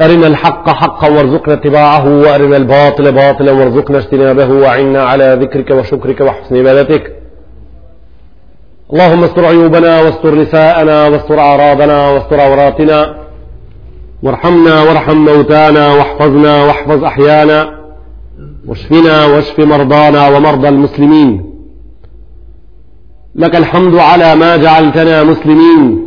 أرنا الحق حقا وارزقنا اتباعه وأرنا الباطل باطلا وارزقنا اجتنابه وعنا على ذكرك وشكرك وحسن عبادتك اللهم استر عيوبنا واستر نساءنا واستر أعراضنا واستر عوراتنا وارحمنا وارحم موتانا واحفظنا واحفظ أحيانا واشفنا واشف مرضانا ومرضى المسلمين لك الحمد على ما جعلتنا مسلمين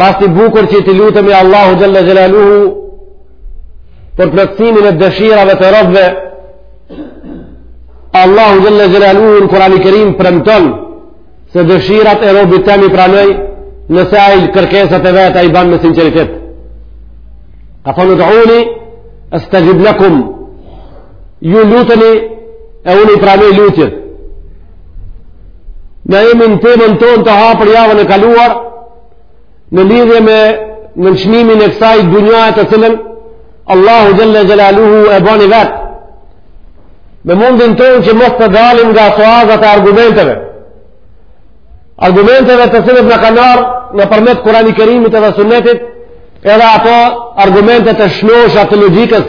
Rast i bukur që t'i lutemi Allahu Xhelle Xhelaluhu për plotësimin e dëshirave të robve, Allahu Xhelle Xhelaluhu në Kurani Kerim premton se dëshirat e robit tem i pranoj nëse ai kërkesat e veta i ban me sinceritet. Ka thonë ud'uni estexhib lekum, ju lutuni e unë i pranoj lutjet. Na jemi në temën tonë të hapër javën e kaluar në lidhje me nënçmimin e kësaj dunjaje të cilën Allahu Xhelle Xhelaluhu e bani vetë. Me mundin tonë që mos të dalim nga suazat e argumenteve. Argumenteve të cilët na kanë ardhë nëpërmjet Kurani Kerimit edhe sunnetit edhe ato argumentet e shnosha të logjikës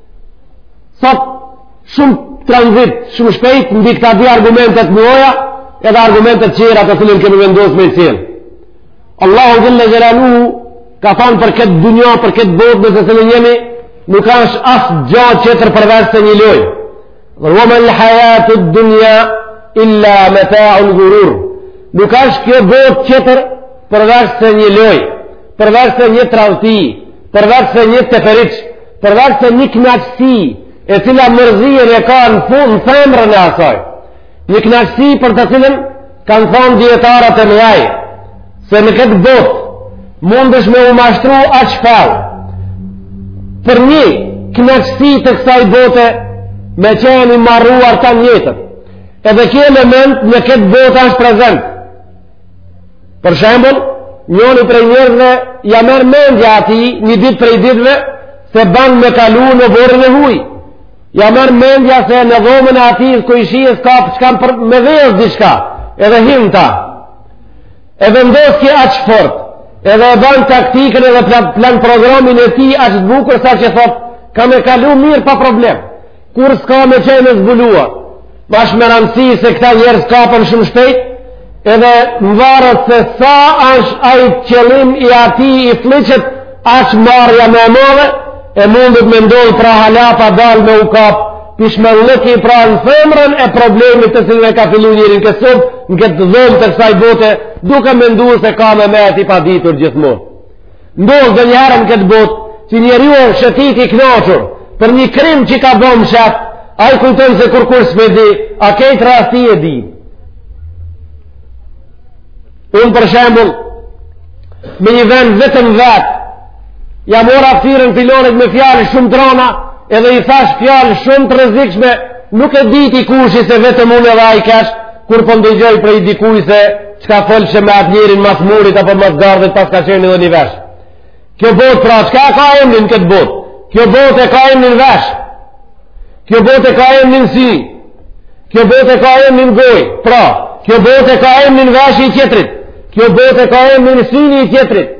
Sot, shumë tranzit, shumë shpejt, mbi këta dy argumente të mdhoja, edhe argumentet tjera të cilën kemi vendosë me i sjell. Allahu Xhelle Xhelaluhu ka thonë për këtë dunja, për këtë botë, në të cilën jemi, nuk është asgja tjetër përveç se një lojë. Ve mel hajatud dunja illa metaul gurur. Nuk është kjo botë tjetër përveç se një lojë, përveç se një tranzit, Përveç se një teferiç, përveç se një kënaqësi e cila mërzinë e ka në fund në themrën e asaj. Një kënaqësi për të cilën kanë thonë dijetarët e mëdhej se në këtë botë mundesh me u mashtru aq fell. Për një kënaqësi të kësaj bote me qenë i marruar tanë jetën. Edhe kjo element në këtë botë është prezent. Për shembull, njoni prej njerëzve ja merr mendja atij një ditë prej ditve se ban me kalu në oborrin e huj. Ja merr mendja se në dhomën e atij kojshisë ka për t'kan për me vjedh diçka edhe hin ta. E vendoske aq fort edhe e ban taktikën edhe plan, plan programin e tij aq të bukur saqë thotë ka me kalu mirë pa problem. Kurrë s'ka me qenë e zbuluar, ashtë me rëndësi se këta njerëz kapen shumë shpejt, edhe mvaret se sa është ai qëllim i atij i flliqtë, aq marrja ma e madhe, e mundet me ndodh pra hala pa dalë me u kap, pishmanllëki pra në themrën e problemit të cilën e ka fillu njeri n'kësaj, në këtë dhomë të kësaj bote, duke mendu se ka me met i paditur gjithmonë. Ndodh donjëherë në këtë botë që njeriu shëtit i knaqur për një krim që ka bo mshehtë, ai kujton se kurkush s'pe di, a kejtë rasti e di. Unë për shembull, me një vend vetëm vetë, ja mora ftyrën filanit me fjalë shumë t'rona, edhe i thash fjalë shumë të rrezikshme, Nuk e di ti kushi se vetëm unë edhe ai kesh kur po ndëgjoj prej dikuj se çka folshe me atë njërin mas murit apo mas gardhit paska qenë edhe një vesh. Kjo botë pra çka ka emrin këtë botë? Kjo botë e ka emrin vesh. Kjo botë e ka emrin sy. Kjo botë e ka emrin gojë. Pra, kjo botë e ka emrin veshi i tjetrit. Kjo botë e ka emrin syni i tjetrit.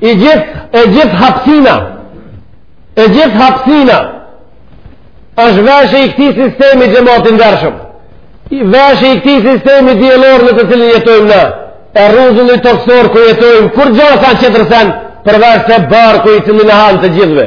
i gjithë e gjithë hapsina e gjithë hapsina është vesh i këtij sistemi xhemat i ndershëm vesh i këtij sistemi diellor në të cilin jetojmë ne e rruzulli tokësor ku jetojmë kurgjo s'asht tjetër sen përvesh se barku i cili na han të gjithëve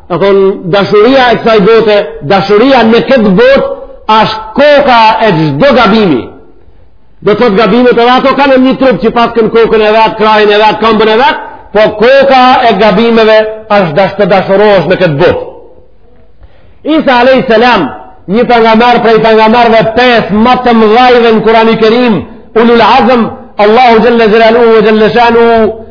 A thon, dashuria e kësaj bote, dashuria në këtë botë, asht koka e çdo gabimi. Do të thotë gabimet edhe ato kanë një trup që paskan kokën e vet, krahin e vet, kambën e vet, po koka e gabimeve asht të dashurohesh në këtë botë. Isa a.s. një pejgamber prej pejgamberëve pesë ma të mëdhaj dhe në Kur'ani Kerim, ulul azm, Allahu xhelle xhelaluhu, xhelle shanuhu,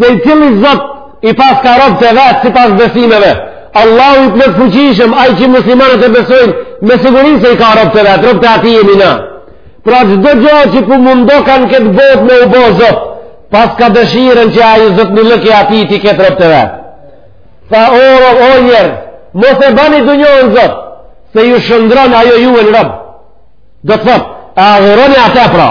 Secili zot i paska robtë e vet sipas besimeve. Allahu i plotfuqishëm, ai që muslimanët e besojnë, me siguri se i ka robtë e vet, robtë e atij jemi na. Pra çdo gjo që po mundoka në këtë botë me u bo zot, paska dëshirën që ai zotnillëki i atij t'i ketë robtë e vet. Tha o, o, o njerëz, mos e bani dynjanë zot, se ju shndërron ajo juve në rob. Do të thotë, adhuroni atë pra,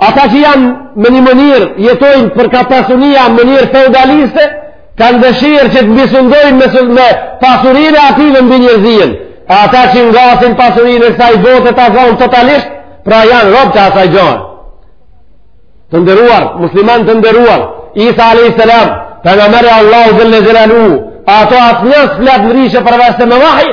Ata që janë me një mënyrë, jetojnë për ka pasunia mënyrë feudaliste, kanë dëshirë që të mbisundojnë me, me pasurinë e atyve mbi njerëzinë. Ata që ngasin pasurinë e kësaj bote të zonë totalisht, pra janë robtë e asaj gjaje. Të nderuar, muslimanë të nderuar, Isa a.s. Pejgamberi Allahu xhelle xhelaluhu, ato asnjë s'flet ndryshe përveç se me vahj,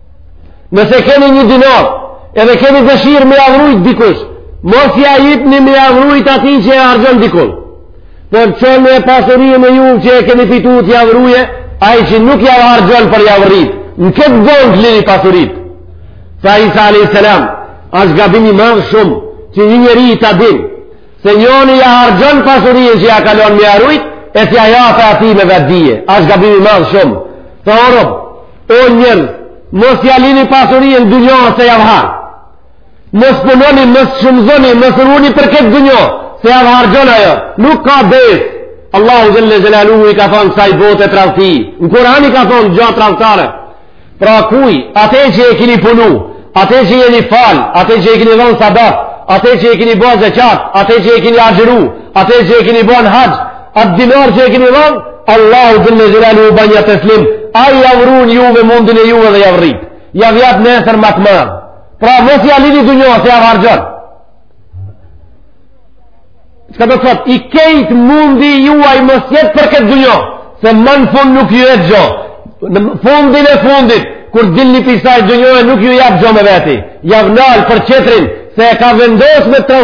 Nëse keni një dinar, edhe keni dëshirë me jav rujt dikush, mos ja jepni me jav rujt atij që e harxhon dikun. Por çone pasurinë e juj që e keni fitu t'jav ruje, ai që nuk ja harxhon por jav rrit, në këtë bankë lini pasuritë. Tha Isa a.s. është gabim i madh shumë, që një njeri ta din, se njoni ja harxhon pasurinë që ja ka lon me ja rujt, e ti ja jep atij me vetëdije, është gabim i madh shumë. Tha orëm, O njerëz, mos ja lini pasurinë në dynja se jav han. Mos punoni, mos shumëzoni, mos runi për këtë dynja, se jav harxhon ajo. Nuk ka besë. Allahu xhelle xhelaluhu i ka thënë kësaj bote tradhti. Në Kur'an i ka thënë gjatë tradhtare. Pra kuj, atë që e keni punu, atë që jeni fal, atë që e keni dhënë sadaka, atë që e keni bën zeqat, atë që e keni agjëru, atë që e keni bën haxh, Atë dinar që e keni dhënë, Allahut xhele xhelaluhu bania teslim, ai jav run juve mundin e juve edhe jav rrit. Jav jep nesër ma të mirë. Pra mos ia lini dunjos, se jav harxhon. Çka do të thotë, i krejt mundi juaj mos jetë për këtë dunjo, se më në fund nuk ju jep gjo. Në fundin e fundit, kur dilni pi ksaj dunjoje, nuk ju jep gjo me veti. Jav nal për tjetrin, se e ka vendos me të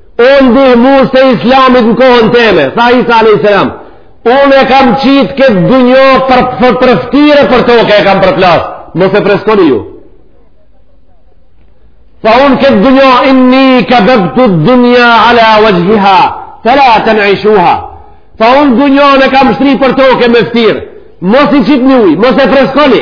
O ndihmës të islamit në kohën teme, tha Isa a.s. Unë e kam qitë këtë dunjo për, për për ftyre për toke e kam përplasë. Mos e freskoni ju. Tha unë këtë dunjo, inni kebebtu dunja ala vexhhiha, fela tun'ishuha. Tha unë dunjon e kam shtri për toke me ftyrë. Mos i qitni ujë, mos e freskoni.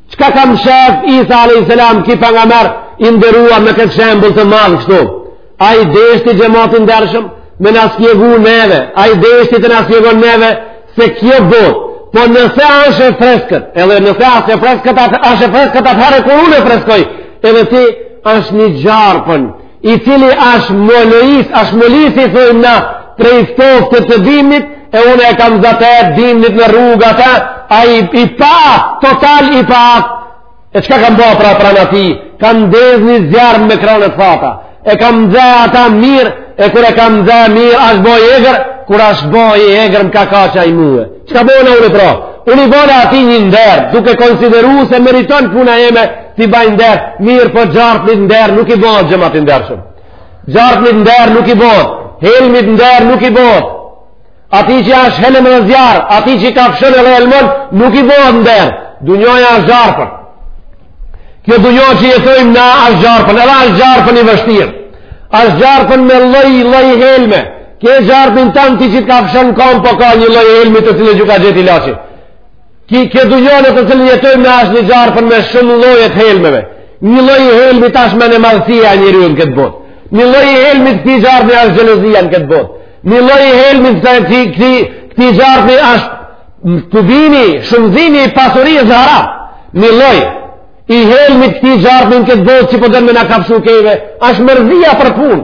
Çka ka mshef Isa a.s. ki për nga merë i nderuar me këtë shembul të madhë kështu? Ai deshti xhemat i ndershëm me na shpjegu neve, ai deshti të na shpjegojë neve se kjo botë, po nëse asht e freskët, edhe nëse s'asht e freskët, asht e freskët atëherë kur unë e freskoj, edhe ti është një gjarpën i cili është molis, është molis i thojmë na prej s'ftoftit të dimnit, e unë e kam zatet dimnit në rrugë ata, ai, i pa, total i pa, e çka kam bo pra pranë tij, kam ndezë një zjarr me krane t'thata, e kam nxe ata mirë, e kur e kam nxe mirë, është bo i egër, kur është bo i egër më ka ka qaj mue. Çka bona unë pra? Unë i bona atij një nder, duke konsideru se meriton puna eme t'i baj nder, mirëpo gjarpnit nder nuk i bohet xhemat i ndershëm. Gjarpnit nder nuk i bohet, helmit nder nuk i bohet. Atij që asht helm dhe zjarr, atij që kafshon e helmon, nuk i bohet nder. Dunjoja është gjarpën. Kjo dunjo që jetojmë na është gjarpën, edhe është gjarpën i vështirë. Është gjarpën me lloj, lloj helme. Ky gjarpni tanë ti që të kafshon në kamë, po ka një lloj helmi të cilit ju ka gjet ilaçi. Kjo dunjo në të cilën jetojmë asht një gjarpën me shumë lloje të helmeve. Një lloj helmi asht mendjemadhësia e njerit në këtë botë. Një lloj i helmit këtij gjarpni asht xhelozia në këtë botë. Një lloj i helmit këtij, këtij, këtij gjarpni asht tubimi, shumëzimi i pasuri e zara. Një lloj i helmit këtij gjarpni në këtë botë që po don me na kafshu neve, asht mërzia për punë.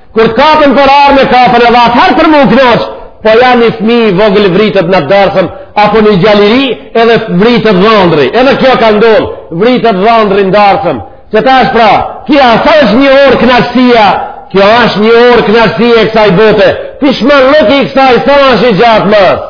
Kur të kapen për arme kapen edhe atëherë për me u knaq, po ja një fmi i vogël vritet në darsëm, apo një djalë i ri edhe vritet dhandri. Edhe kjo ka ndodh, vritet dhandri në darsëm. Qeta është pra, kjo tha është një orë knaqësia, kjo është një orë knaqësia e kësaj bote, pishmanllëki i kësaj, tha është i gjatë mas.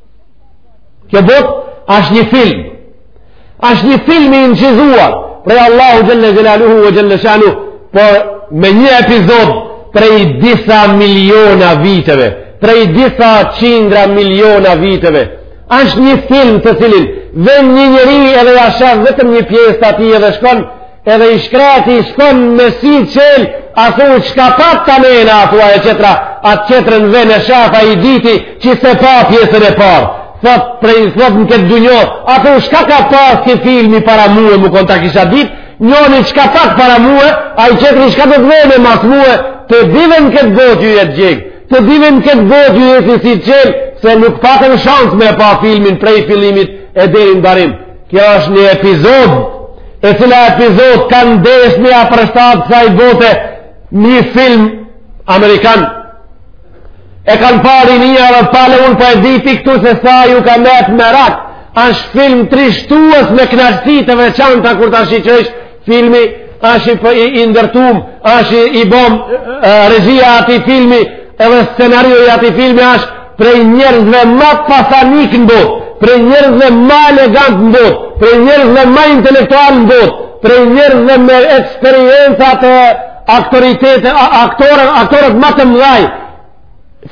Kjo botë është një film. Është një film i inçizuar prej Allahu Xhel-le Xhelaluhu ve Xhel-le Shanuhu, por me një epizod prej disa miliona viteve, prej disa qindra miliona viteve. Është një film të cilin vjen një njeri edhe ja shef vetëm një pjesë të atij edhe shkon, Edhe i shkreti shkon me si qel, a thu çka pat të mena, a thua e tjetra, atë tjetrën vjen e shef ai i dyti, që s'e pa pjesën e parë. Thot, prej, thot në këtë dunjo, a thu çka ka pas te filmi para mue, me kon ta kisha ditë, njoni çka pat para mue, ai tjetri çka do t'vjen mas mue, të dyve në këtë botë ju jet djegë, të dyve në këtë botë ju jet si qelë, se nuk patën shansë me pa filmin prej fillimit e deri n'mbarim. Kjo është një epizod, e cila epizod kanë desht me ja përshtat kësaj bote një film amerikan. E kanë pa rinia pale unë po e di këtu se sa ju ka met merak. Ashtë film trishtues me knaqsi të veçanta kur ta shiqojsh Filmi është i, i, i ndërtum, është i, i bom, regjia e atij filmi, edhe scenario i atij filmi është prej njerëzve ma pasanikë në botë, prej njerëzve ma elegantë në botë, prej njerëzve ma intelektualë në botë, prej njerëzve me eksperiencat e aktoritete, aktorët, aktorët ma të mdhaj,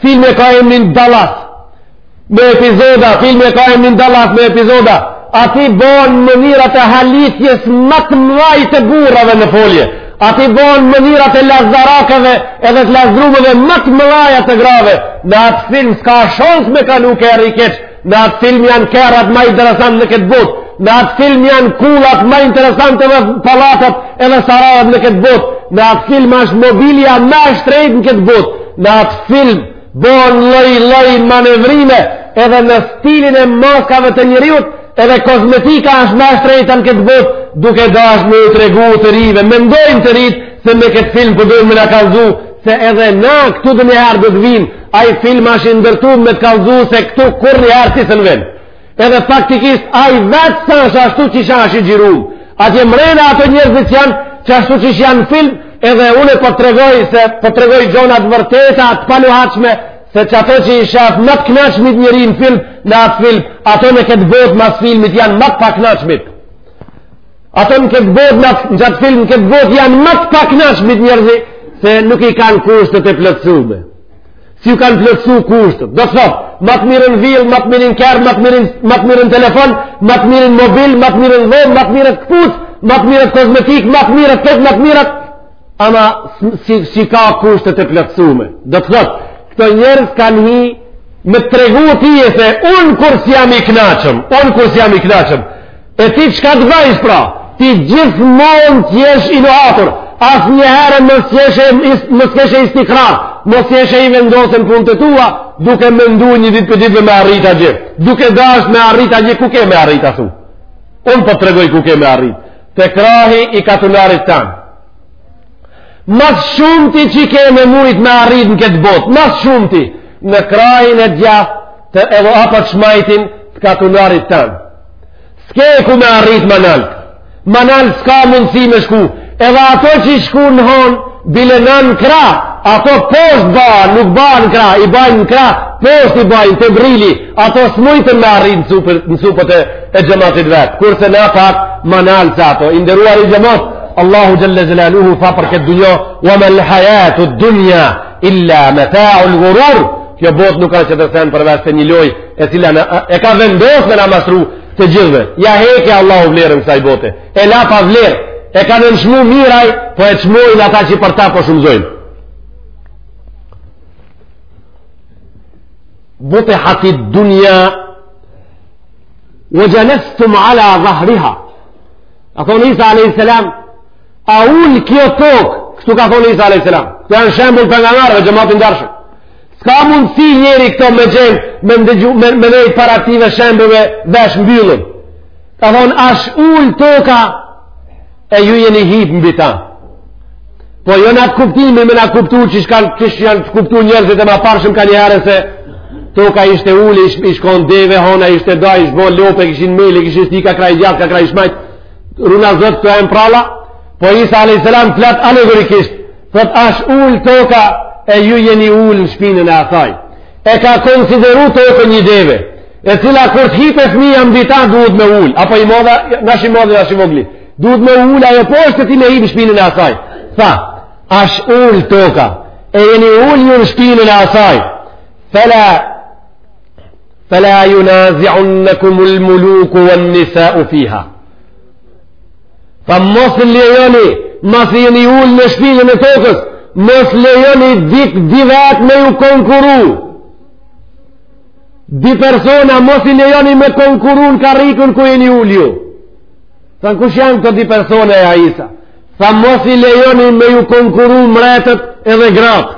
Filmi e ka emrin Dallas. Me epizoda, filmi e ka emrin Dallas me epizoda. Aty bohen mënyrat e halitjes ma të mëdha të burrave në folje. Aty bohen mënyrat e lazdrakeve edhe të lazdrumeve ma të mëdha të grave. Në atë film s'ka shans me kalu kerr i keq. Në atë film janë kerrat ma interesant në këtë botë. Në atë film janë kullat ma interesant edhe pallatet edhe sarajet në këtë botë. Në atë film është mobilja ma e shtrejtë në këtë botë. Në atë film bojnë lloj-lloj manevrime edhe në stilin e maskave të njeriut edhe kozmetika është ma e shtrejta në këtë botë duke dashtë me u tregu të rive. Mendojnë të ritë se me këtë film po dojnë me na kallzu se edhe na këtu ndonjëherë do të vimë Ai film është i ndërtu me të kallëzu se këtu kurrnjëherë ti s'un vjen. Edhe faktikisht ai vetë s'asht ashtu qysh asht i xhirum. Atje mrena ato njerëzit s'janë qashtu qysh janë n'film edhe une po të tregoj se po të tregoj gjonat e vërteta të paluhatshme se qato që i shef ma të knaqshmit njeri në film në atë film ato në këtë botë mas filmit janë ma të paknaqshmit Ato në këtë botë, në qat film, në këtë botë janë më të pakënaqshmit njerëzi, se nuk i kanë kushtet e plotsume. S'ju kanë plotsu kushtet. Do të thotë, më të mirën vilë, më të mirën kerr, më të mirën, më të mirën telefon, më të mirën mobil, më të mirën dhomë, më të mirat këpucë, më të mirat kozmetikë, më të mirat këtë, më të mirat... Ama s'i, s'i ka kushtet e plotsume. Do të thotë, këto njerëz kanë hi me t'tregu tije se unë kurrë s'jam i knaqëm, unë kurrë s'jam i knaqëm, E ti çka të bajsh pra? Ti gjithmon t'jesh i luhatur, asnjëherë mos jeshe, mos keshe istikrar, mos jeshe i vendosun n'punët e tua, duke mendu një ditë për ditë me arrit atje, duke dasht me arrit atje, ku ke me arrit a thu? Unë po të tregoj ku ke me arrit. Te krahi i katunarit tanë. Ma s'shumti që ke me mujtë me arritë në këtë botë, ma s'shumti, në krahin e djathtë edhe apo t'shmajtin të katunarit tanë. S'ke ku me arrit ma nalt. Ma nalt s'ka mundësi me shku. Edhe ato që i shku në hon, bile në në kra, ato posht ba, nuk ba në kra, i bajnë kra, posht i bajnë te brryli, ato s'mujtën me arrit në, super, në supet e, e xhematit vetë. Kurse ne pak ma nalt se ato. I nderuari xhemat, Allahu xhel-le xhelaluhu tha për këtë dunja, wa mel hajatu dunja, illa metaul gurur, kjo botë nuk ka qetër sen përveç se një lojë, e cila në, e ka vendos me na mashtru të gjithve ja heke Allahu vlerën kësaj bote e la pa vlerë e ka nënçmu mirëpo e çmojnë ata që për ta po shumëzojnë butihatid dunja ue xhelestum ala dhahriha ka thonë Isa a.s. a ul kjo tokë kështu ka thonë Isa a.s. këto janë shembull për me marrë dhe xhemat i ndershëm S'ka mundësi njeri këto me gjenë me, ndëgju, me, me nejtë para këtyre shembujve veshmbyllun. Ka thonë, asht ul toka e ju jeni hipë mbi ta. Po jo në atë kuptimi me na kuptu qysh kan, qysh kan kuptu njerëzit e maparshëm kanjëherë se toka ishte ulë, ish, ish konë deve, hona ishte da, ish bo lopë, kishin mjelë, kishin shti ka krahi djathtë, ka krahi shmajtë, runa Zot këto e me pralla, po Isa a.s. flet alegorikisht, Thot asht ul toka e ju jeni ul në shpinën e asaj. E ka konsideru tokën një deve, e cila kur të hipe fmija mbi ta duhet me u ul, apo i madhi, nash i madhi, nash i vogli, duhet me u ul, ajo poshtë ti me hip n'shpinën e asaj. Tha, asht ul toka, e jeni ul ju në shpinën e asaj. Fela, fela junaziunnekumul muluku wen-nisau fiha. Tha mos lejoni, masi jeni ulë në shpinën e tokës, mos lejoni dy, dy vetë me ju konkuru. Dy persona mos i lejoni me konkuru në karrikën ku jeni ulë ju. Thanë kush janë këto dy persona, ej Isa? Tha mos i lejoni me ju konkuru mretët edhe gratë.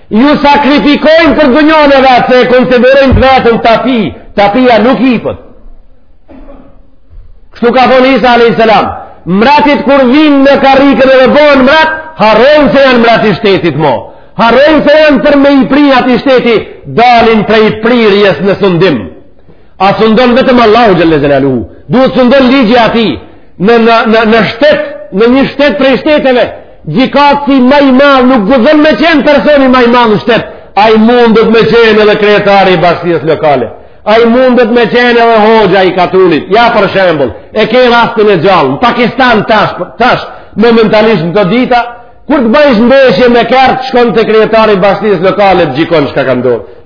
Ju sakrifikojnë për dunjanë e vet se e konsiderojnë të vetën tapi, tapia nuk ipet. Kështu ka thonë Isa a.s. Mretët kur vijnë në karrikën edhe bohen mret, harrojnë se janë mret i shtetit mo. Harrojnë se janë për me i pri atij shteti, dalin prej prirjes në sundim. A sundon vetëm Allahu xhel-le xhelaluhu. Duhet sundon ligji i atij në, në, në, në shtet, në një shtet prej shteteve, Gjykatësi ma i madh nuk guzon me qenë personi ma i madh në shtet, ai mundet me qenë edhe kryetari i bashkësisë lokale, ai mundet me qenë edhe hoxha i katunit, ja për shembull, e ke rastin e gjallë, në Pakistan tash, tash momentalisht në këto dita, kur të bajsh ndeshje me kërtë, shkon te kryetari i bashkësisë lokale të gjykon çka ka ndodhë.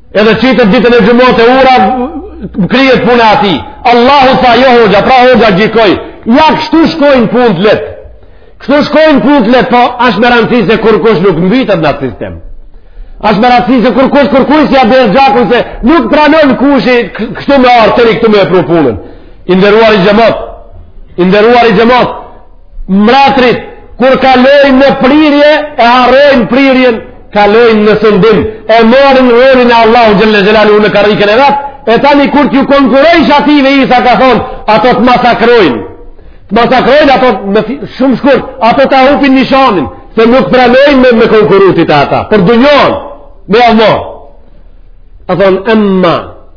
Edhe qitet ditën e xhumasë e u vra, kryhet puna e atij. Allahu tha, jo hoxha, pra hoxha gjykoi. Ja, kështu shkojnë punët lehtë. Kështu shkojnë punët lehtë, po ashtë me rëndësi se kurkush nuk mbytet në atë sistem. Ashtë me rëndësi se kurkush kurkujt s'ia derdh gjakun se nuk pranon kushi kështu me ardhë deri këtu me e pru punën. I nderuari xhemat, i nderuari xhemat, Mretërit, kur kalojnë në prirje, e harrojnë prirjen, kalojnë në sundim, e marrin rolin e Allahu xhel-le xhelaluhu në karrikën e vet, e tani kur t'ju konkurojsh atyve, Isa ka thonë, ato të masakrojnë, të masakrojnë ato shumë shkurt, ato ta hupin nishanin, se nuk pranojnë me, me konkuru ti te ata, për dunjanë, me jav marrë. Ka thonë, emma,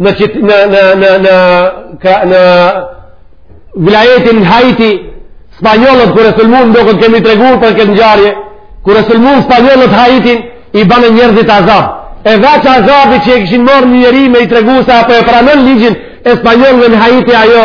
në qit, në në në në ka, në vilajetin Haiti spanjollët kur e sulmuan më duket kemi tregu për këtë ngjarje kur e sulmuan spanjollët Haitin i banë njerëzit azab e veç azabi që e kishin marrë një njeri me i tregu se a po e pranon ligjin e spanjollëve në Haiti ajo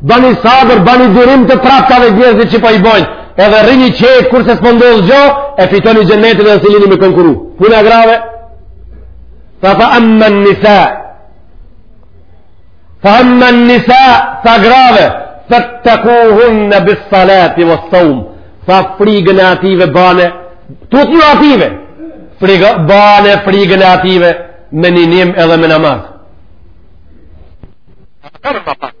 Bani sabër, bani durim të praptave njerëzit që po i bojnë. Edhe rrini qetë kurse s'po ndodh gjo, e fitoni xhenetin dhe s'i lini me konkuru. Puna grave. Tha fa amma nisa. Fa amma nisa, tha grave. Fattakuhunne bis salati ves saum. Tha frigën e atyve bane. Tutnju atyve. Frigë, bane frigën e atyve me ninim edhe me namaz. Kërë pa pak.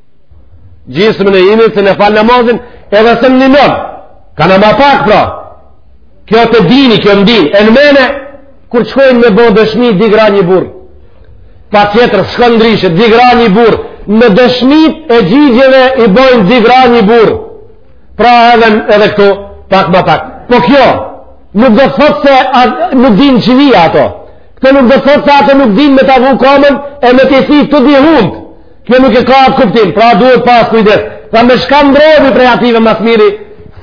Gjisë në imin se në falë namazin edhe s'e ninon. Kanë ma pak pra. Kjo te dini, kjo në din. E në men, kur shkojnë me bo dëshmi, dy gra një burrë. Patjetër, s'shkon ndryshe, dy gra një burrë. Në dëshmitë e gjyqeve i bojnë dy gra një burrë. Pra edhe, edhe këtu, pak ma pak. Po kjo, nuk do të thotë se a, nuk dinë që vija ato. Këto nuk do të thotë se ato nuk dinë me ta vu kamën e me t'i thy të dy hundët. Kjo nuk e ka atë kuptim, pra duhet pas kujdes. Tha me çka mbrohmi prej atyve ma së miri,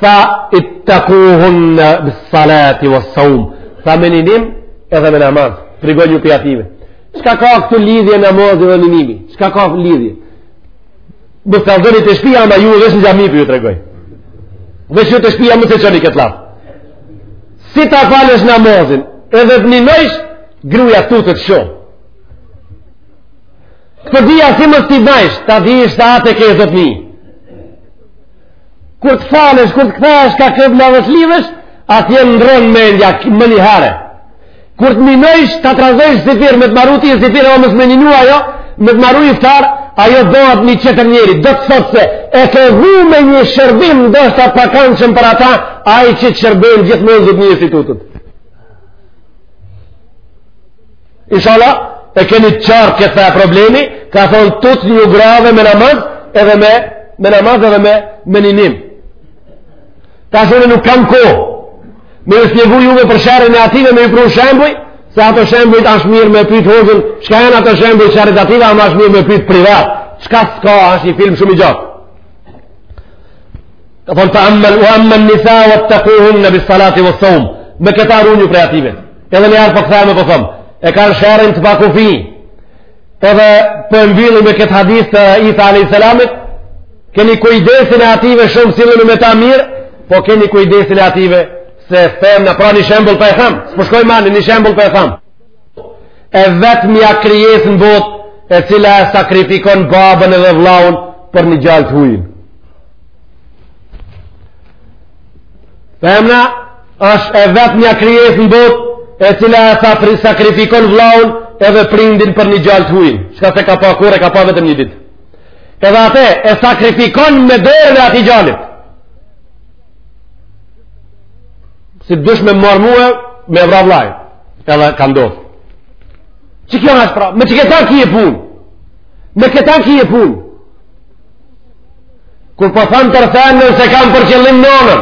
tha ittekuhunne salati ve saum. Tha me ninim edhe me namaz, frigoju prej atyve. Çka ka këtu lidhje namazi dhe ninimi? Çka ka lidhje? Më të dhëni te shpia, me ju dhe shë në xhami po ju tregoj. Dhe shë te shpia mos e çoni këtë llaf. Si ta falësh namazin, edhe të ninojsh, gruja të të të shumë. Këtë dija si mos t'i bajsh, ta dish atë e ke zotni. Kur të falesh, kur të këta është ka këtë në vëtë lidhësh, atje ndrron mendja, menjëherë. Kur të ninojsh, ta trazojsh syfyr, me të maru ty syfyr, o mësë me ninu ajo, me të maru iftar, ajo bohet një tjetër njeri, do të thotë se, e ke vu me një shërbim, ndoshta pak a shumë për ata, ai që të shërbim gjithmonë një institutët. Ishalla, e keni të qartë këtë problem, ka thonë tutju grave me namaz, edhe me, me namaz edhe me, me ninim. Ta thom nuk kam kohë, me ju shpjegu juve për sherrin e atyve, me ju pru shembuj, se ato shembuj asht mirë me pytë hoxhën, çka janë ato shembuj sherret atyve, ama asht mirë me pytë privat, çka s'ka, asht një film shumë i gjatë. Ka thonë fe ammen, ve ammen nisau fettekuhunne bis-salati ve saum, me këta ruju prej atyve. Edhe një herë po kthehem e po thom, e kanë sherrin të pakufi, edhe po e mbylli me këtë hadith të Isa a.s. Keni kujdesin e atyve shumë sillnu me ta mirë, po keni kujdesin e atyve se femna pra një shembull po e them, s'po shkoj ma, një shembull po e them. E vetmja krijesë në botë, e cila e sakrifikon babën edhe vllaun për një djalë të huj. Femna Asht e vetmja krijesë në botë, e cila e sakrifikon vllaun edhe prindin për një djalë të huj. Çka s'e ka pa kurrë, ka pa vetëm një ditë. Edhe atë e sakrifikon me dorën e atij djalit. Si të dush me marrë mu, me vra vllain. Edhe ka ndodhë. Qe kjo asht pra? Me qëta ki e punë? Me këta ki e punë? Kur po tham për femnën s'e kam për qëllim nonën,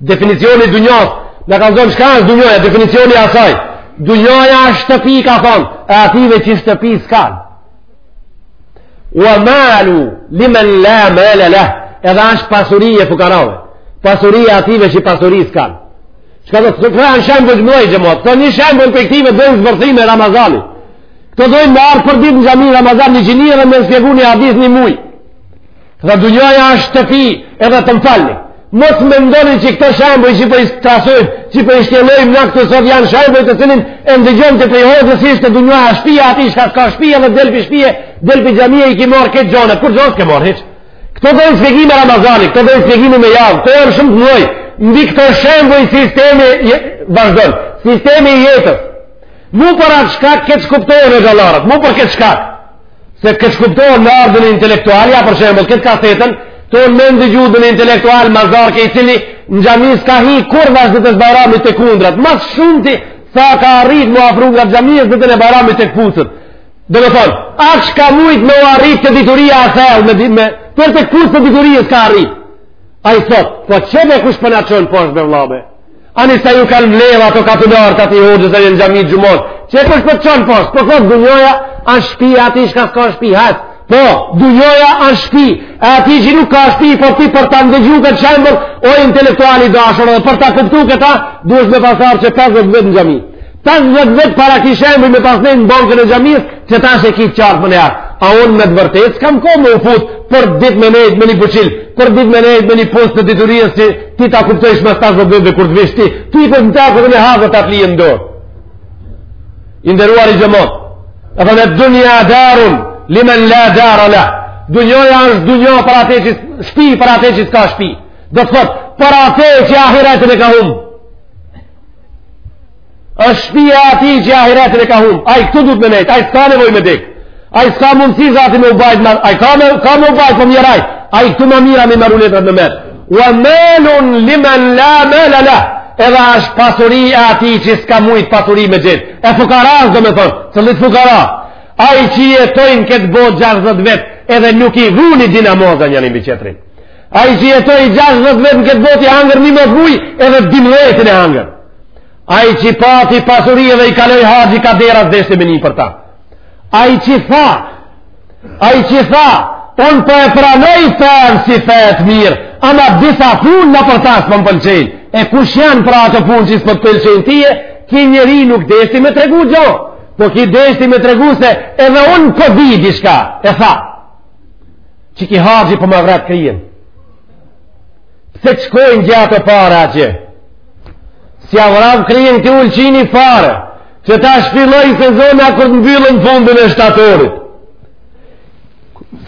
Definicioni dunjas, na kallzon çka është dunjaja, definicioni i saj. Dunjaja është shtëpi, ka thonë, e atyve që shtëpi s'kanë. Ue malun limen la male lah, edhe është pasuri e fukarave. Pasuri e atyve që pasuri s'kanë. Shka do të kërë në shembuj të mëdhoj xhemat, këto janë shembuj në pektive dojnë zbërthime Ramazani. Këto dojnë me ardh për ditë në xhami Ramazani, një gjinire me na shpjegu një hadith një muj. Dhe dunjaja është shtëpi edhe të mfalni. Mos mendoni që këto shembuj që po i trajtojmë, që po i shtjellojmë në këtë sot janë shembuj të cilin e ndëgjon ti prej hoxhës është dunjaja shtëpia e atij që s'ka shtëpi edhe del pi shtëpia, del pi xhamia i ke marr këto gjona, kurgjo s'ke marr hiç. Këto dojnë shpjegime Ramazani, këto dojnë shpjegime me javë, këto janë shumë të mëdha. Mbi këto shembuj sistemi vazhdon, sistemi i jetës. Mu për atë shkak keqkuptohen hoxhallarët, mu për këtë shkak. Se keqkuptohen, me ardh një intelektual, ja për shembull, këtë kasetën tonë me ndëgju dhe një intelektual mazarke i cili në xhami s'ka hi kurrë veç ditën e Bajramit te kundrat. Ma së shumti sa ka arrit m'u afru nga xhamia ditën e Bajramit te këpucët. Domethonë, aq ka mujt me u arrit te dituria a thellë, me, me, për te këpucët, te dituria s'ka arrit. Ai thotë, po qe be kush po na çon poshtë me vlla be? Ani sa ju kanë mbledh ato katundarët atij hoxhës dhe në xhami xhumon. Qe çka po të çon poshtë, po thotë dunjaja anë shpi, e atij çka s'ka shpi, hajt. Po, dunjaja anë shpi, e atij që nuk ka shpi, po ti për ta ndëgju këtë shembull, o intelektual i dashur, dhe për ta kuptu këta, duhesh me pas ardh qe 50 vjet në xhami. 50 vjet para kishe mujt me pas nejt në bankën e xhamisë, që tash e ki të qartë më lart. A unë me të vërtetë s'kam kohë me u fut për ditë me nejt me një buçil, për ditë me nejt me një punë të diturisë si ti ta kuptosh më tash do bëj kur të vish ti. Ti po më takon me havë ta flijë në dorë. I nderuari xhemat. Ed-dunja darun limen la dara lah. Dunjaja është dunja për atë që shtëpi për atë që s'ka shtëpi. Do të thotë për atë që ahiretin e ka humb. është shpia e atij që ahiretin e ka humb ai këtu duhet me nejt ai s'ka nevojë me dek ai s'ka mundësi zati me u bajt ma, ai ka me, ka me u bajt po mjer ai, ai këtu ma mirë me maru letrat në mer ue malun limen la male lah edhe është pasuri e atij që s'ka mujt pasuri me gjet e fukarasë domethonë cili fukara ai që jetoi n'këtë botë 60 vjet edhe nuk i vuni dy namaza njënin mbi tjetrin Ai që jetoi 60 vjet në këtë botë i hangër njëmbëdhjetë muj edhe të dymbëdhjetin e hangër. Ai që pati pasuri edhe i kaloi haxhi kah dera s'deshti me ni për ta. Ai që tha, ai që tha, unë po e pranoj fenë si fe të mirë, ama disa punë nëpër ta s'po më pëlqejnë. E kush janë pra ato punë që s'po të pëlqejnë tye, ky njeri nuk deshti me tregu gjo, po ky deshti me tregu se edhe unë po di diçka, e tha. që ki haxhi po ma vrat krien pse të shkojnë gjithë ato pare atje s'ia vrat krien këtij Ulqini fare që tash filloi sezona kur të mbyllen fundin e shtatorit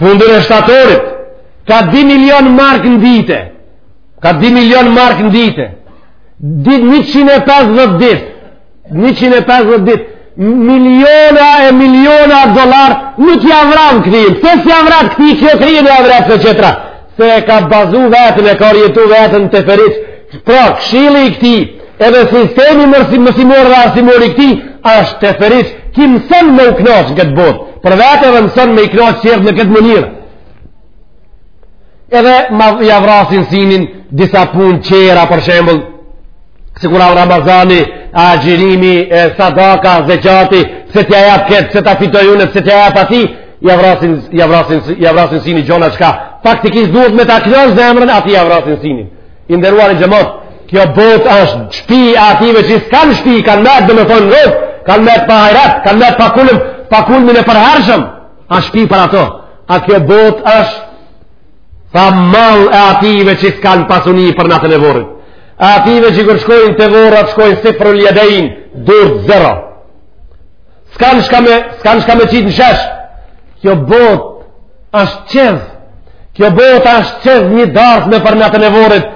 fundin e shtatorit ka 2 milion mark në ditë ka 2 milion mark në ditë dit 150 dit 150 dit miliona e miliona dollar nuk ja vran këtij pse s'ja vran këtij kjo krien ja vrat tjetra se e ka bazu veten e ka drejtu veten teferiç pra këshilli i këtij edhe sistemi mërsi mësimor dhe arsimor i këtij është teferiç ki mëson me u knaq në këtë botë për vete edhe mëson me i knaq tjerët në këtë mënirë edhe ma ja vrasin sinin disa punë tjera për shembull sikur Ramazani, agjërimi, e sadaka, zeqati, pse t'ja jap këtë, pse ta fitoj unë, pse t'ja jap atij, ja vrasin, ja vrasin, ja vrasin sinin gjona çka. Faktikisht duhet me ta knaq zemrën, atij ja vrasin sinin. I nderuari xhemat, kjo botë është shpi e ative që s'kan shpi, kanë met domethonë në rrugë, kanë met pa hajrat, kanë met pa kulm, pa kulmin e përhershëm, a shpi për ato. A kjo botë është Tha mall e ative që s'kanë pasuni për natën e vorrit. E ative që kur shkojnë te vorrat, shkojnë sifrul jedejn, durt zero. S'kanë çka me, s'kanë çka me qit në shesh. Kjo botë është çejz. Kjo botë është çejz një darsme për natën e vorrit.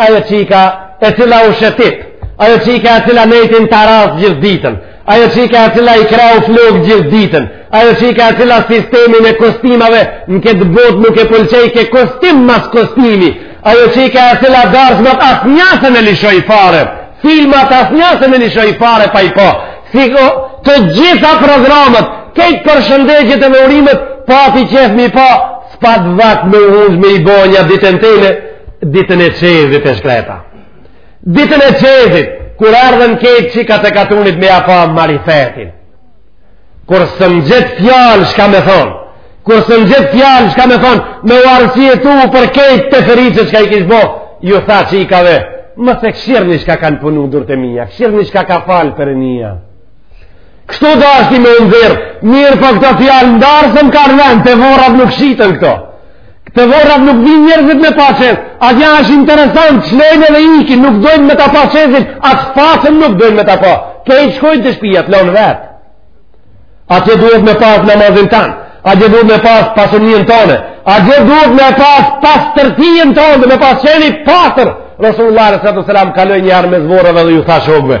Ajo çika e cila u shëtit, ajo çika e cila nejti n'taras gjithë ditën, ajo çika e cila i krehu flokt gjithë ditën, ajo çika e cila sistemin e kostimave në këtë botë nuk e pëlqej ke kostim mas kostimi, ajo çika e cila darsmat asnjë s'e lëshoi fare, filmat asnjë s'e lëshoi fare pa i pa, si o, të gjitha programet, kejt përshëndetjet edhe urimet, pati qef m'i pa, S'pat vakt me u ungj me i bo nja di tentene, ditën e çejzit e shkreta. Ditën e çejzit, kur ardhën kejt çikat e katunit me ja pa marifetin. Kur s'e gjet fjalë çka me thonë, kur s'e gjet fjalë çka me thonë, me u arsyetu për kejt teferiçe çka i kish bo, ju tha çikave, mos këshirni çka kanë punu durt e mija, këshirni çka ka falë perënia Kështu dashti me u nxjerr, mirëpo këto fjalë n'darsëm kanë vend, te vorrat nuk shiten këto. Te vorrat nuk vinë njerëzit me pa çejz, atje është interesant, t'lejnë dhe ikin, nuk dojnë me ta pa çejzin, a të pasën nuk dojnë me ta pa. Të e shkojnë te shpijat, t'lonë vetë. Atje duhet me pas namazin tanë, atje duhet me pas pasuninë tane, atje duhet me pas pastërtijën tane, me pas qenë i pastër, Rasulullah sallallahu alaihi wasallam kaloi një herë mes vorrave dhe ju tha shokëve,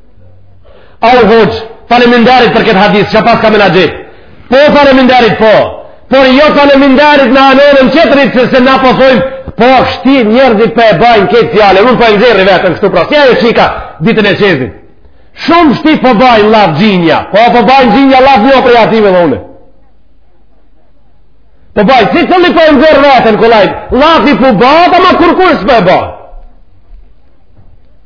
Au hoxh, faleminderit për këtë hadith, që pas ka me në gjithë. Po faleminderit po, por jo faleminderit në anën e qetrit, se se na po thojmë, po shti njerëzit për po e bajnë këtë fjalë, unë po e nxjerri veten kështu pra, si ajo çika ditën e çejzit. Shumë shti po bajnë llaf gjinja, po po bajnë gjinja llaf një për jative dhe une. Po bajnë, secili po e nxjerr veten, kollaj, llafi po bahet, ama kurkush s'po e ban.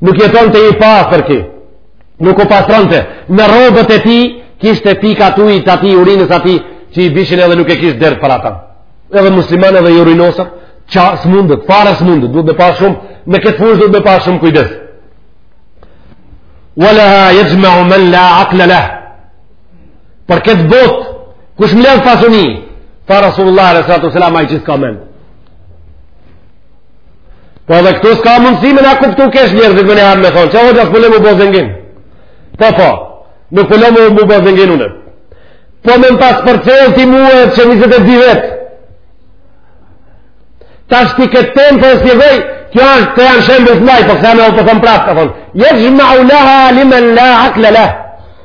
nuk jetonte i pastër ky, nuk u pastronte, në rrobat e tij, kishte pika t'ujit atij, urinës atij, që i bishin edhe nuk e kishte dert për ata. Edhe muslimani edhe i urinosër, që s'mundet, fare s'mundet, duhet me pas shumë, në këtë fushë duhet me pas shumë kujdes. Wa leha jexhmeu men la akle leh, për këtë botë, kush mledh pasuni, tha Rasulullah, alejhi salatu selam, ai që s'ka men. Po edhe këtu s'ka mundësi me na kuptu keq njerëzit menjëherë me thonë, që hoxha s'po len mu bo zengin. Po, po, nuk po le mu bo zengin unë. Po me më pas përcjell ti mue qe 22 vjet. Tash ti këtë temë për po së një kjo është të janë shemë bëzmaj, po kësa me o të thëmë prasë, ka thonë, jexhmeu leha men la akle leh.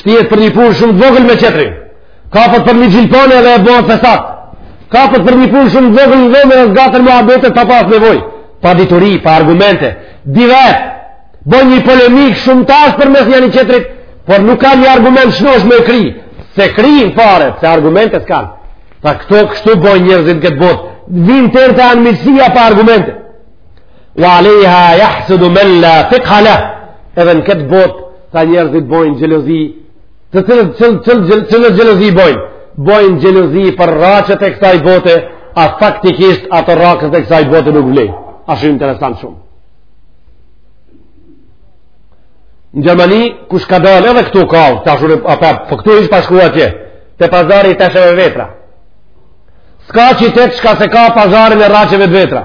Shtihet për një punë shumë të vogël me qetrin. Kapet për një gjilpanë edhe e bojnë fesat. Kapet për një punë shumë të vogël në vend edhe zgaten muhabetet pa pas nevojë, pa dituri, pa argumente. Dy vet bojnë një polemikë shumë t'ashpër mes njëri qetrit, por nuk ka një argument t'shnosh me kry. S'e kryn fare, se argumente s'kan. Pa këto kështu bojnë njerëzit n'këtë botë. Vin deri te anmiqësia pa argumente. wa alejha jahsudu men la fikhe leh edhe në këtë botë tha njerëzit bojnë xhelozi të cilët xhelozi bojnë bojnë xhelozi për rraqet e kësaj bote a faktikisht ato rraqet e kësaj bote nuk vlejn asht shumë interesant shumë në Gjermani kush ka dalë edhe këtu ka ta shurë a pa për po këtu ishe pas shku atje te pazari i teshave vetra s'ka qytet shka s'e ka pazarin e rraqeve vetra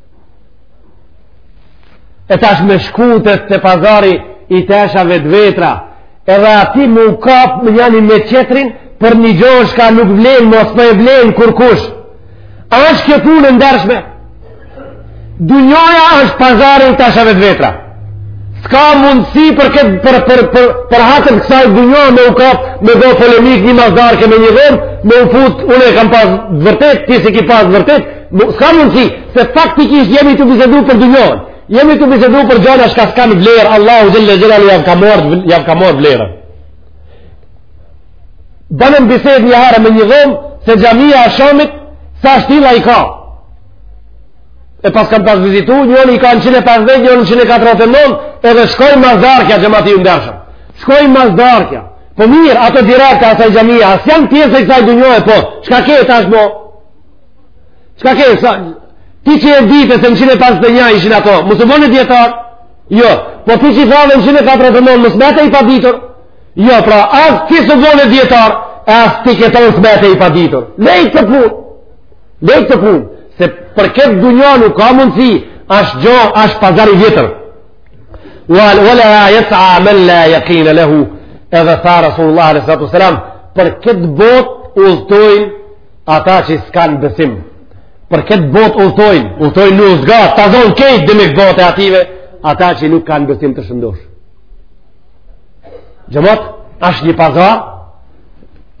e tash me shku te te pazari i teshave të vetra edhe aty me u kap me njani me qetrin për një gjo shka nuk vlen mos po e vlen kurkush a është kjo punë e ndershme dunjoja është pazari i teshave të vetra S'ka mundësi për këtë për për për për hatër kësaj dynjo me u kap me do polemikë një mazdarke me një dhëm, me u fut unë e kam pas vërtet, ti s'e ki pas vërtet, s'ka mundësi se faktikisht jemi tu bisedu për dynjon. Jemi tu bisedu për gjana që s'kan vlerë, Allahu xhelle xhelalu ja ka marr ja ka marr vlerën. Banëm bisedë një herë me një dhëm se xhamia e Shamit sa shtylla i ka. e pas kam pas vizitu, njoni ka në 150, njoni 149, edhe shkojnë mas darkja që ma ti ju ndërshëm. Shkojnë mas darkja. Po mirë, ato direkët e asaj xhamie, a s'janë pjesë e kësaj dunjoje, po, çka ke tash mo? Çka ke, sa, ti që e dite se në 151 ishin ato, mos u bone dijetar? Jo, po ti që i thave në 149, mos mbete i paditur? Jo, pra, as ti s'u bone dijetar, as ti këtu s'mbete i paditur. Leje këtë punë. Leje këtë punë, se për këtë dunja nuk ka mundësi, ashtë gjo, ashtë pazar i vjetër. Ve leha jes'a men la jakine lehu, edhe tha Rasulullah a.s. Për këtë botë udhtojnë ata që s'kanë besim. Për këtë botë udhtojnë, udhtojnë në uzga, ta zonë kejtë dhe me këtë bot e ative, ata që nuk kanë besim të shëndosh. Xhemat, ashtë një pazar,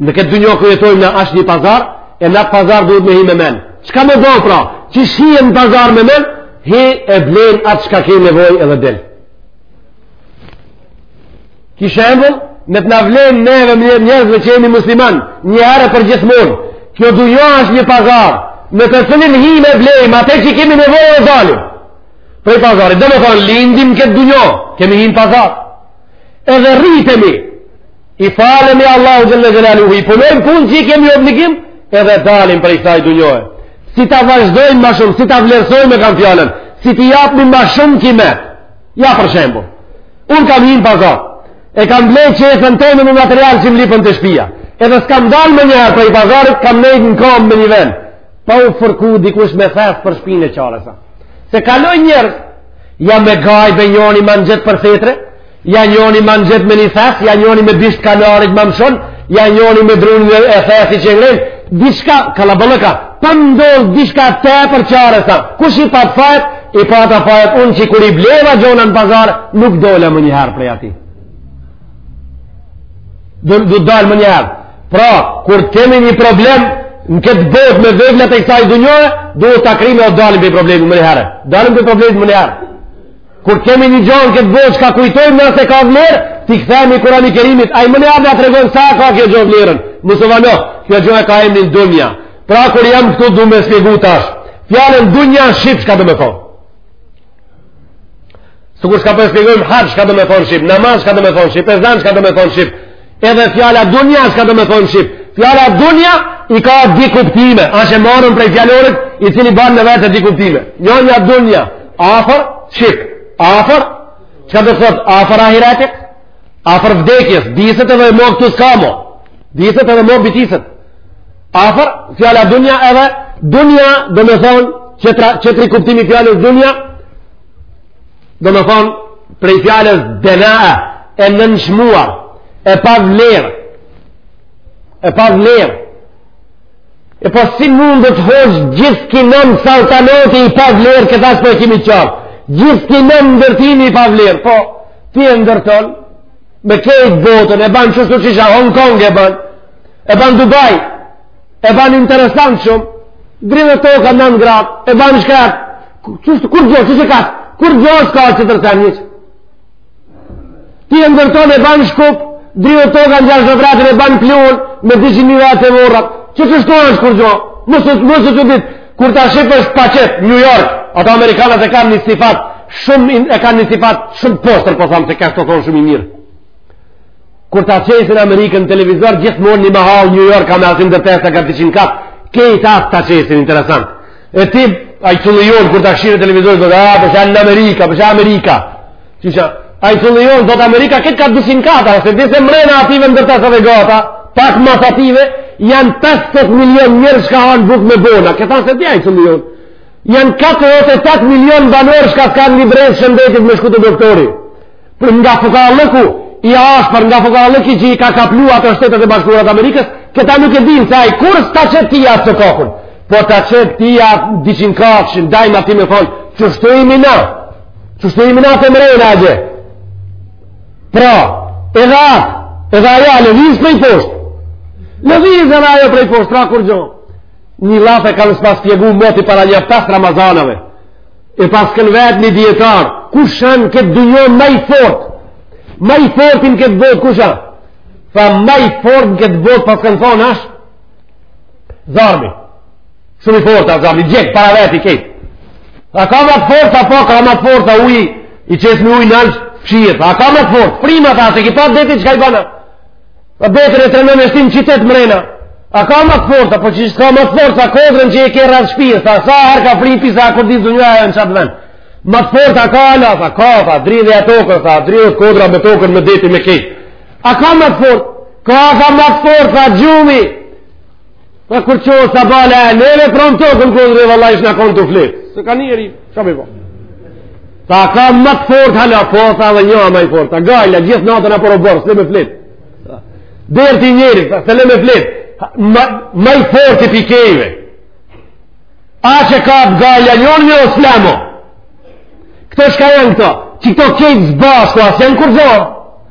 Në këtë dynjo ku jetojmë ne ashtë një pazar, e në atë pazar duhet me hi me men. Çka me do pra? Qysh hin në pazar me men, hi e blen atë çka ke nevoj edhe del. Ky shembull, le të na vlen neve ne njerëzve që jemi musliman, një herë për gjithmonë, kjo dynjo ashtë një pazar, në të cilin himë, blejmë, atë që kemi nevoj e dalim. Prej pazarit, domethonë, lindim n'këtë dynjo, kemi hi në pazar. Edhe rritemi, i falemi Allahut xhel-le xhelaluhu, i punojmë punë që i kemi obligim, edhe dalim prej kësaj dunjoje. Si ta vazhdojmë ma shumë, si ta vlerësojmë e kam fjalën, si t'i japmi ma shumë kimet. Ja për shembull, unë kam hi në pazar, e kam ble qesen teme me material që më lipen te shpia. Edhe s'kam dalë menjëherë prej pazarit, kam nejtë në komë në një vend. Pa u fërku dikush me thes për shpine çare s'ka. Se kalojnë njerz, ja me gajbe njoni ma ngjit për setre, Ja njoni ma ngjit me një thes, ja njoni me bisht kantarit ma mëshon, ja njoni me drunin e thesit që ngrenë, diçka kallaballëk, pa më ndodhë diçka tjetër çare s'ka, kush i pat fajt, i pata fajt unë që kur i bleva gjonat në pazar, nuk dola menjëherë prej aty. Duhet dalë menjëherë. Pra, kur të kemi një problem, në këtë botë me veglat e kësaj dunjoje, duhet ta krymë ose dalim prej problemit menjëherë. Dalim prej problemit menjëherë. Kur kemi një gjo n'këtë botë çka kujtojmë ne se ka vlerë, t'i kthehemi Kurani Kerimit, ai menjëherë na tregon sa ka kjo gjo vlerën. Mësë valo, kjo gjo e ka emnin dunja. Pra kur jam këtu du me shpjegu tash, fjalën dunja në shqip çka do me thonë. Sikur çka po e shpjegojmë haxh çka do me thonë shqip, namaz çka do me thonë shqip, ezan çka do me thonë shqip, Edhe fjala dunja çka do me thonë shqip. Fjala dunja i ka di kuptime. Ash e marrën prej fjalorit i cili ban në vete di kuptime. Njonja dunja, afër, shqip, afër, çka do të thotë afër ahiretit, afër vdekjes, diset edhe mo këtu s'ka mo. Diset edhe mo bitiset. Afër, fjala dunja edhe, dunja do me thonë qetri kuptim i fjalës dunja, Do me thonë, prej fjalës denaa, e nënçmuar, e pavlerë, e pavlerë, e po si mund të thojsh gjithë ki nom saltanati i pavlerë, këta s'po e kimi t'qartë, gjithë ki nom ndërtimi i pavlerë, po, ti e ndërton, me kejt botën, e ban qështu qisha, Hong Kong e ban, e ban Dubai, e ban interesant shumë, dridhet toka nan gradë, e ban shkret, qështu, kurgjo, qështu e ka, kurgjo s'ka që të rëtëm njëqë? Ti e ndërton e ban Shkup, dridhet toka në gjashdhet e tretën e ban pluhun, me diqin mijë vetë te vorrat, që s'shkoj as kurgjo, mos u çudit, kur ta shifsh është pachet, New York, ato amerikanët e kanë një sifat, shumë e kanë një sifat, shumë poshtër, po tham, se kështu thonë shumë i mirë. Kur ta qesin Amerikën në televizor, gjithmonë një mahallë New York, ka me asi ndërtesa ka diqin kat, kejt atë ta qesin, interesant. E ti, ai culli jonë, kur ta shihe n'televizor, thotë, a, përshë në Amerika, përshë Amerika. Qisha, ai culli jonë, thotë Amerika, kejt ka diqin kata, s'e di se mrena ative ndërtesave të gata, pak mas ative, janë 50 milion njerëz çka hanë bukë me bona, këta s'e di ai culli jonë. Janë 48 milion banorë çka s'kanë mbrojtje t'shëndetit me shku te doktori. Për nga fukarallëku i ashpër, nga fukarallëki që i ka kaplu ato Shtetet e Bashkuara t'Amerikës, këta nuk e dinë se ai kurrë s'ta qet ti atë të kokën, po ta qet ti atë diqinkatshin, dajma ti me thonë, që shtu i mina, që shtu i mina të mrrijnë atje. Pra, edhe atë, edhe ajo lëviz prej poshtë, lëviz edhe ajo prej poshtë, pra kurgjo, një lafe kam pas shpjegu moti para nja pesë Ramazanave, e paskan vet një dijetar, kush an n'këtë dunjo ma i fortë, ma i forti n'këtë botë, kush an? Tha ma i forti n'këtë botë, paskan thonë ashtë, zarmi, shumë i fortë a zarmi, gjek para veti kejt, a ka ma të fortë, a po ka ma të fortë, a uji, i qesëm ujë nalt, fshihet, a ka ma të fortë, frima tha, s'e ki pa detit çka i ban, A beter e trenon e shtin në qitet mrena. A ka më të fortë, a po që ka më të fortë, tha kodrën që e ke rreth shpijës, tha sa herë ka fri, pi sa a kurdis dunjaja a në qat ven. Më të fortë a ka ala, tha ka, tha dridhe tokën, tha dridhet kodra me tokën me deti me kejt. A ka më të fortë, ka tha më të fortë tha gjumi, Pra kur çohet sabahle e neve, pra më tokën kodrë dhe valla ishna konë tu flejt. Se ka njeri, që me po? Ta ka më të fort hala po, ta dhe një ama i fort. Ta gajla, gjithë natën a porobor, s'e le me flejt. Derti njerin s'e le me flejt. Ma, ma i forti prej krejtve. A që kap gajla, njërë një oslamo. Këto shka janë këto? Që këto krejt bashkë, a s'janë kurgjo?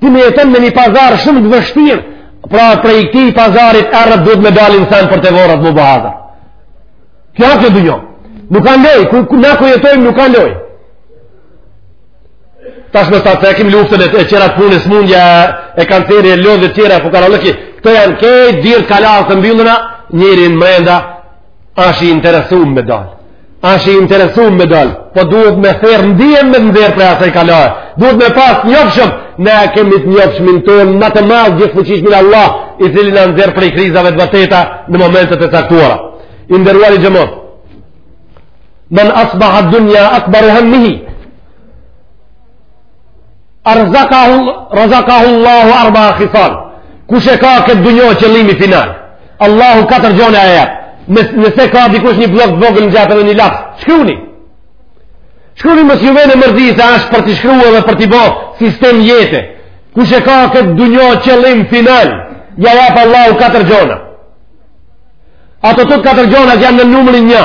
Ti me jeton me një pazar shumë të vështirë, pra prej këtij pazarit erët duhet me dalin sen për të vorret më bëhaza. Kjo a kjo dunjo. Nuk ka lojë, ku, ku, na ku jetojmë nuk ka lojë. Tash me statë, e kim luftën e, e qera të punë, smundja e kancerit, e lloje tjera, ku kanë lëki. Këto janë krejt, dyrt e kalasë të mbylluna, njerin mrenda, Ash i interesum me dal. Ash i interesum me dal. Po duhet me thirr ndihmë me t'nxjerr prej asaj kalaje. Duhet me pas t'njofshëm. Ne e kemi të njofshmin tonë më të madh gjithëfuqishmin Allah, i cili na nxjerr prej krizave të vërteta në momentet e caktuara. I nderuari xhemat. Men asbaha dunja akbar hammihi. Razakahu Allahu arba khisal Kush e ka këtë dunjo qëllimi final Allahu katër gjona ja jep Nëse ka dikush një blok të vogël në xhep dhe një laps Shkruni Shkruni mos ju vjen mërzi se ashtë për t'i shkru dhe për t'i bo sistem jete Kush e ka këtë dunjo qëllim final Ja jap Allahu katër gjona Ato të katër gjona janë në numrin një